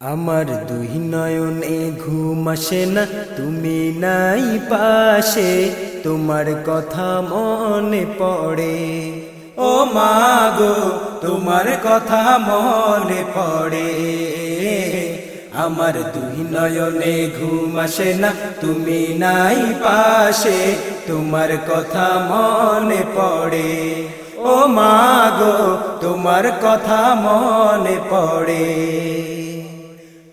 আমার দুই নয়নে ঘুম আসে না, তুমি নাই পাশে, তোমার কথা মনে পড়ে। ও মা গো, তোমার কথা মনে পড়ে। আমার দুই নয়নে ঘুম আসে না, তুমি নাই পাশে, তোমার কথা মনে পড়ে। ও মা গো, তোমার কথা মনে পড়ে।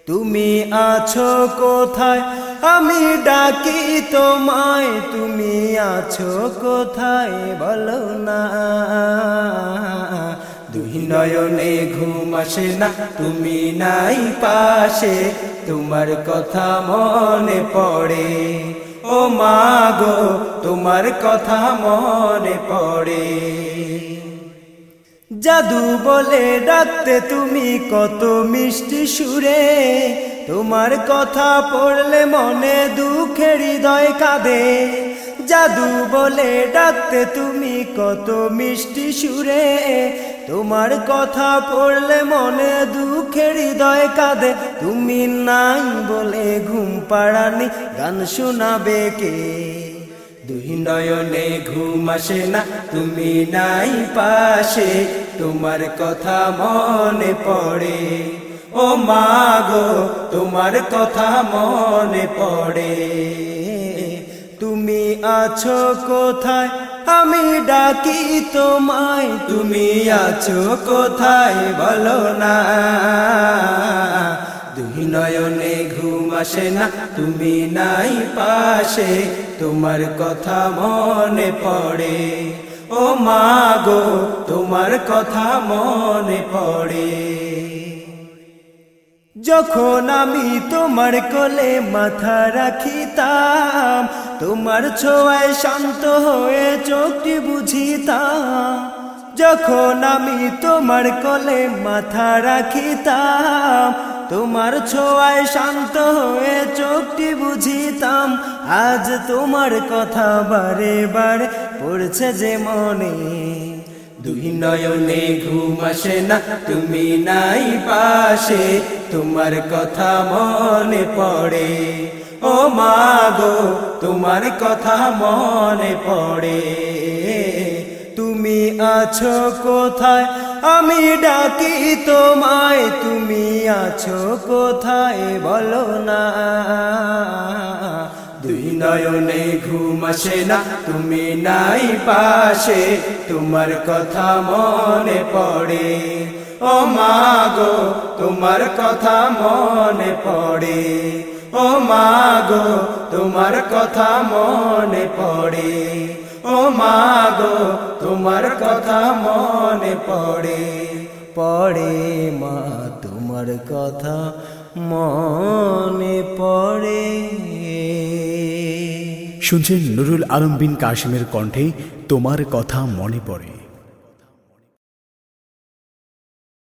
তুমি আছো কোথায়? আমি ডাকি তোমায়, তুমি আছো কোথায়? বলো না। দুই নয়নে ঘুম আসে না, তুমি নাই পাশে। তোমার কথা মনে পড়ে। ও মা গো, তোমার কথা মনে পড়ে। জাদু বলে ডাকতে তুমি কত মিষ্টি সুরে। তোমার কথা পড়লে মনে দুঃখের হৃদয় কাঁদে। জাদু বলে ডাকতে তুমি কত মিষ্টি সুরে। তোমার কথা পড়লে মনে দুঃখের হৃদয় কাঁদে। তুমি নাই বলে ঘুম পাড়ানি, গান শোনাবে কে? দুই নয়নে ঘুম আসে না, তুমি নাই পাশে, তোমার কথা মনে পড়ে। ও মা গো, তোমার কথা মনে পড়ে। তুমি আছো কোথায়? আমি ডাকি তোমায়। তুমি আছো কোথায়? বলো না। দুই নয়নে ঘুম আসে না, তুমি নাই পাশে তোমার কথা মনে পড়ে। ও মা গো, তোমার কথা মনে পড়ে। যখন আমি তোমার কোলে মাথা রাখিতাম, তোমার ছোঁয়ায় শান্ত হয়ে চোখটি বুঝিতাম। যখন আমি তোমার কোলে মাথা রাখিতাম তোমার ছোঁয়ায় শান্ত হয়ে চোখটি বুঝিতাম। আজ তোমার কথা বারে বারে পড়ছে যে মনে। দুই নয়নে ঘুম আসে না, তুমি নাই পাশে। তোমার কথা মনে পড়ে। ও মা গো, তোমার কথা মনে পড়ে। আছো কোথায়? আমি ডাকি তোমায়, তুমি আছো কোথায় বলো না। দুই নয়নে ঘুম আসে না, তুমি নাই পাশে, তোমার কথা মনে পড়ে। ও মা গো, তোমার কথা মনে পড়ে। ও মা গো, তোমার কথা মনে পড়ে। ও মা গো, তোমার কথা মনে পড়ে পড়ে মা, তোমার কথা মনে পড়ে। শুনছেন নুরুল আলম বিন কাশিমের কণ্ঠে তোমার কথা মনে পড়ে।